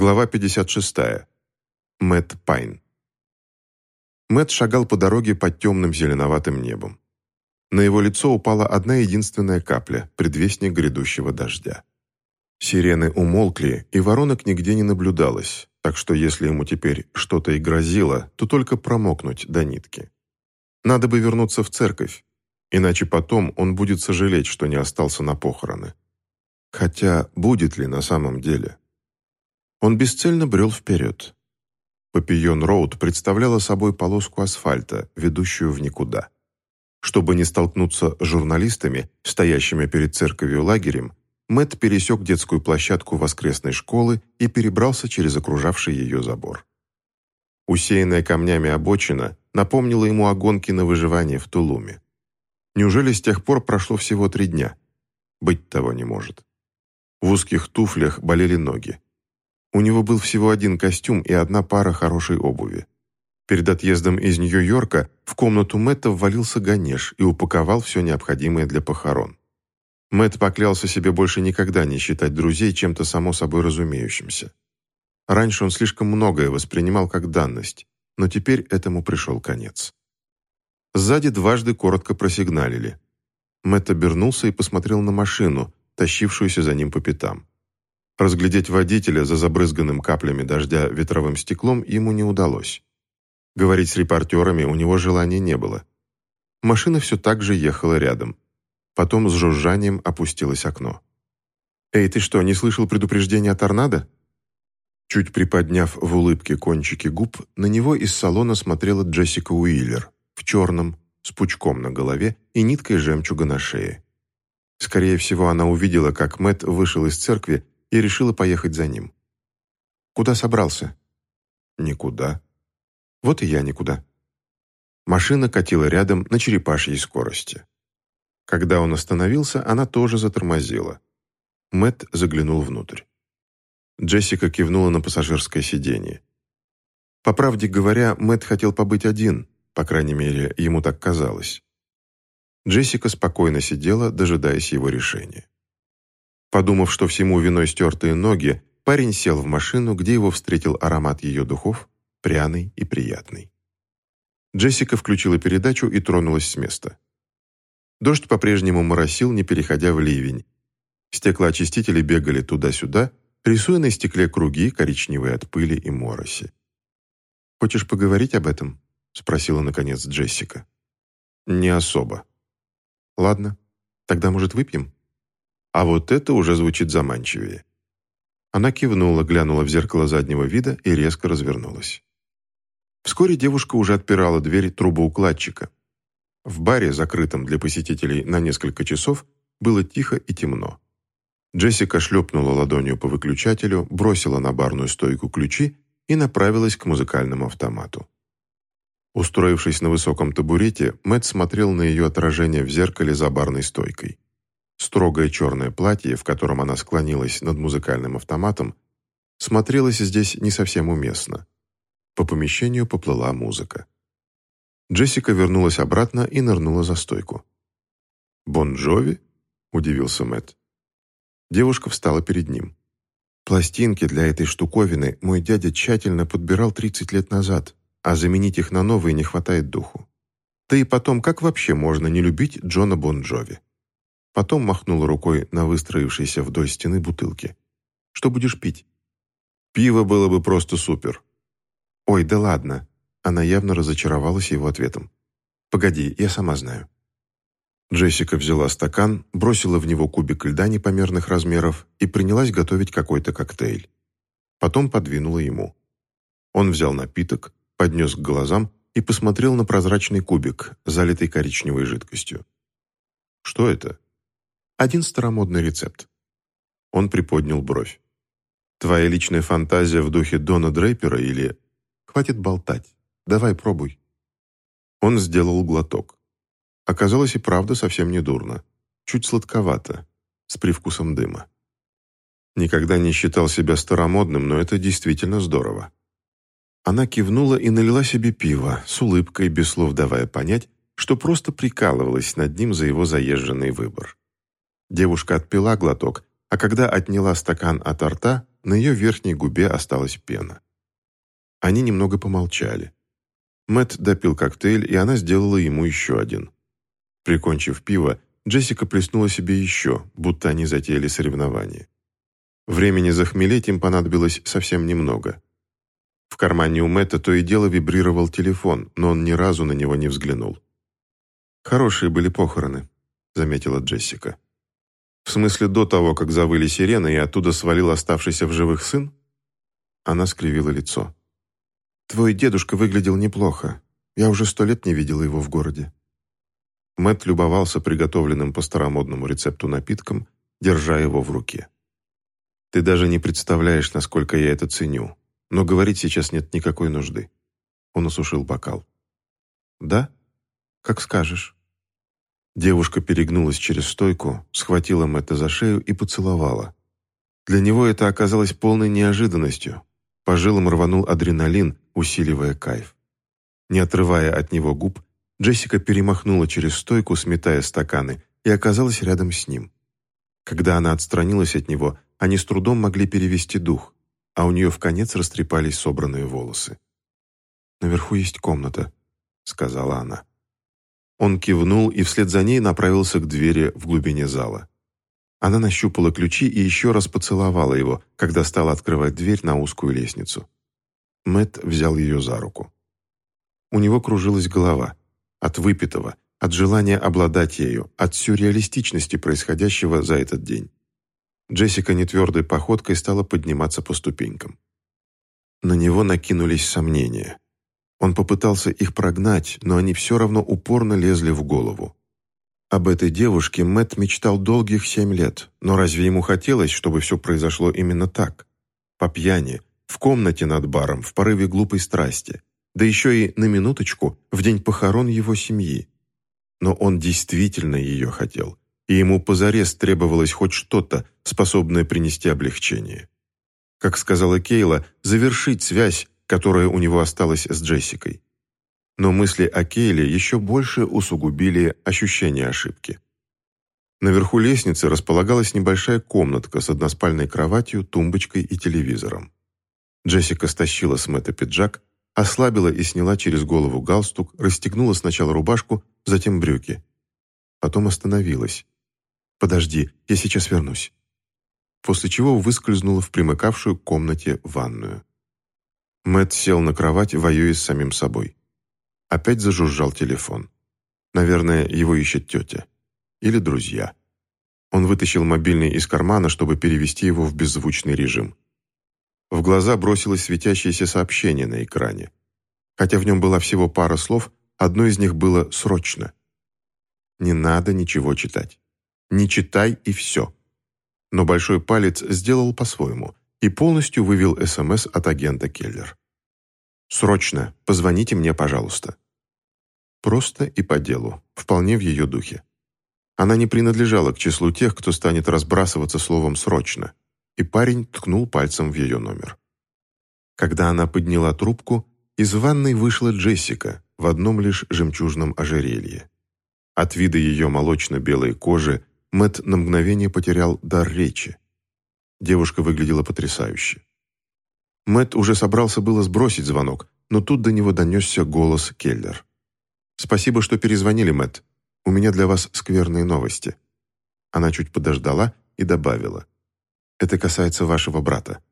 Глава 56. Мэтт Пайн. Мэтт шагал по дороге под темным зеленоватым небом. На его лицо упала одна единственная капля, предвестник грядущего дождя. Сирены умолкли, и воронок нигде не наблюдалось, так что если ему теперь что-то и грозило, то только промокнуть до нитки. Надо бы вернуться в церковь, иначе потом он будет сожалеть, что не остался на похороны. Хотя будет ли на самом деле? Он бесцельно брел вперед. Папион-Роуд представляла собой полоску асфальта, ведущую в никуда. Чтобы не столкнуться с журналистами, стоящими перед церковью лагерем, Мэтт пересек детскую площадку воскресной школы и перебрался через окружавший ее забор. Усеянная камнями обочина напомнила ему о гонке на выживание в Тулуме. Неужели с тех пор прошло всего три дня? Быть того не может. В узких туфлях болели ноги. У него был всего один костюм и одна пара хорошей обуви. Перед отъездом из Нью-Йорка в комнату Мэтта ввалился Ганеш и упаковал все необходимое для похорон. Мэтт поклялся себе больше никогда не считать друзей чем-то само собой разумеющимся. Раньше он слишком многое воспринимал как данность, но теперь этому пришел конец. Сзади дважды коротко просигналили. Мэтт обернулся и посмотрел на машину, тащившуюся за ним по пятам. Разглядеть водителя за забрызганным каплями дождя ветровым стеклом ему не удалось. Говорить с репортерами у него желания не было. Машина все так же ехала рядом. Потом с жужжанием опустилось окно. «Эй, ты что, не слышал предупреждения о торнадо?» Чуть приподняв в улыбке кончики губ, на него из салона смотрела Джессика Уиллер в черном, с пучком на голове и ниткой жемчуга на шее. Скорее всего, она увидела, как Мэт вышел из церкви и решила поехать за ним. «Куда собрался?» «Никуда». «Вот и я никуда». Машина катила рядом на черепашьей скорости. Когда он остановился, она тоже затормозила. Мэт заглянул внутрь. Джессика кивнула на пассажирское сиденье. По правде говоря, Мэт хотел побыть один, по крайней мере, ему так казалось. Джессика спокойно сидела, дожидаясь его решения. Подумав, что всему виной стертые ноги, парень сел в машину, где его встретил аромат ее духов, пряный и приятный. Джессика включила передачу и тронулась с места. Дождь по-прежнему моросил, не переходя в ливень. Стеклоочистители бегали туда-сюда, рисуя на стекле круги, коричневые от пыли и мороси. «Хочешь поговорить об этом?» — спросила, наконец, Джессика. «Не особо». «Ладно, тогда, может, выпьем?» А вот это уже звучит заманчивее. Она кивнула, глянула в зеркало заднего вида и резко развернулась. Вскоре девушка уже отпирала дверь трубоукладчика. В баре, закрытом для посетителей на несколько часов, было тихо и темно. Джессика шлепнула ладонью по выключателю, бросила на барную стойку ключи и направилась к музыкальному автомату. Устроившись на высоком табурете, Мэтт смотрел на ее отражение в зеркале за барной стойкой. Строгое черное платье, в котором она склонилась над музыкальным автоматом, смотрелось здесь не совсем уместно. По помещению поплыла музыка. Джессика вернулась обратно и нырнула за стойку. «Бон Джови?» – удивился Мэтт. Девушка встала перед ним. «Пластинки для этой штуковины мой дядя тщательно подбирал 30 лет назад, а заменить их на новые не хватает духу. Да и потом, как вообще можно не любить Джона Бон Джови?» Потом махнула рукой на выстроившиеся вдоль стены бутылки. «Что будешь пить?» «Пиво было бы просто супер». «Ой, да ладно». Она явно разочаровалась его ответом. «Погоди, я сама знаю». Джессика взяла стакан, бросила в него кубик льда непомерных размеров и принялась готовить какой-то коктейль. Потом подвинула ему. Он взял напиток, поднес к глазам и посмотрел на прозрачный кубик, залитый коричневой жидкостью. «Что это?» Один старомодный рецепт. Он приподнял бровь. Твоя личная фантазия в духе Дона Дрейпера или... Хватит болтать. Давай пробуй. Он сделал глоток. Оказалось и правда совсем не дурно. Чуть сладковато, с привкусом дыма. Никогда не считал себя старомодным, но это действительно здорово. Она кивнула и налила себе пиво, с улыбкой, без слов давая понять, что просто прикалывалась над ним за его заезженный выбор. Девушка отпила глоток, а когда отняла стакан от рта, на ее верхней губе осталась пена. Они немного помолчали. Мэт допил коктейль, и она сделала ему еще один. Прикончив пиво, Джессика плеснула себе еще, будто они затеяли соревнование. Времени захмелеть им понадобилось совсем немного. В кармане у Мэтта то и дело вибрировал телефон, но он ни разу на него не взглянул. «Хорошие были похороны», — заметила Джессика. «В смысле до того, как завыли сирены, и оттуда свалил оставшийся в живых сын?» Она скривила лицо. «Твой дедушка выглядел неплохо. Я уже сто лет не видела его в городе». Мэт любовался приготовленным по старомодному рецепту напитком, держа его в руке. «Ты даже не представляешь, насколько я это ценю, но говорить сейчас нет никакой нужды». Он осушил бокал. «Да? Как скажешь». Девушка перегнулась через стойку, схватила Мэтта за шею и поцеловала. Для него это оказалось полной неожиданностью. По жилам рванул адреналин, усиливая кайф. Не отрывая от него губ, Джессика перемахнула через стойку, сметая стаканы, и оказалась рядом с ним. Когда она отстранилась от него, они с трудом могли перевести дух, а у нее в конец растрепались собранные волосы. «Наверху есть комната», — сказала она. Он кивнул и вслед за ней направился к двери в глубине зала. Она нащупала ключи и еще раз поцеловала его, когда стала открывать дверь на узкую лестницу. Мэт взял ее за руку. У него кружилась голова. От выпитого, от желания обладать ею, от сюрреалистичности происходящего за этот день. Джессика нетвердой походкой стала подниматься по ступенькам. На него накинулись сомнения. Он попытался их прогнать, но они все равно упорно лезли в голову. Об этой девушке Мэт мечтал долгих семь лет, но разве ему хотелось, чтобы все произошло именно так? По пьяни, в комнате над баром, в порыве глупой страсти, да еще и, на минуточку, в день похорон его семьи. Но он действительно ее хотел, и ему позарез требовалось хоть что-то, способное принести облегчение. Как сказала Кейла, завершить связь, которая у него осталась с Джессикой. Но мысли о Кейле еще больше усугубили ощущение ошибки. Наверху лестницы располагалась небольшая комнатка с односпальной кроватью, тумбочкой и телевизором. Джессика стащила с Мэтта пиджак, ослабила и сняла через голову галстук, расстегнула сначала рубашку, затем брюки. Потом остановилась. «Подожди, я сейчас вернусь». После чего выскользнула в примыкавшую комнате ванную. Мэт сел на кровать, воюя с самим собой. Опять зажужжал телефон. Наверное, его ищет тетя. Или друзья. Он вытащил мобильный из кармана, чтобы перевести его в беззвучный режим. В глаза бросилось светящееся сообщение на экране. Хотя в нем была всего пара слов, одно из них было «срочно». Не надо ничего читать. Не читай и все. Но большой палец сделал по-своему и полностью вывел СМС от агента Келлер. «Срочно! Позвоните мне, пожалуйста». Просто и по делу, вполне в ее духе. Она не принадлежала к числу тех, кто станет разбрасываться словом «срочно», и парень ткнул пальцем в ее номер. Когда она подняла трубку, из ванной вышла Джессика в одном лишь жемчужном ожерелье. От вида ее молочно-белой кожи Мэт на мгновение потерял дар речи. Девушка выглядела потрясающе. Мэт уже собрался было сбросить звонок, но тут до него донесся голос Келлер. «Спасибо, что перезвонили, Мэт. У меня для вас скверные новости». Она чуть подождала и добавила. «Это касается вашего брата».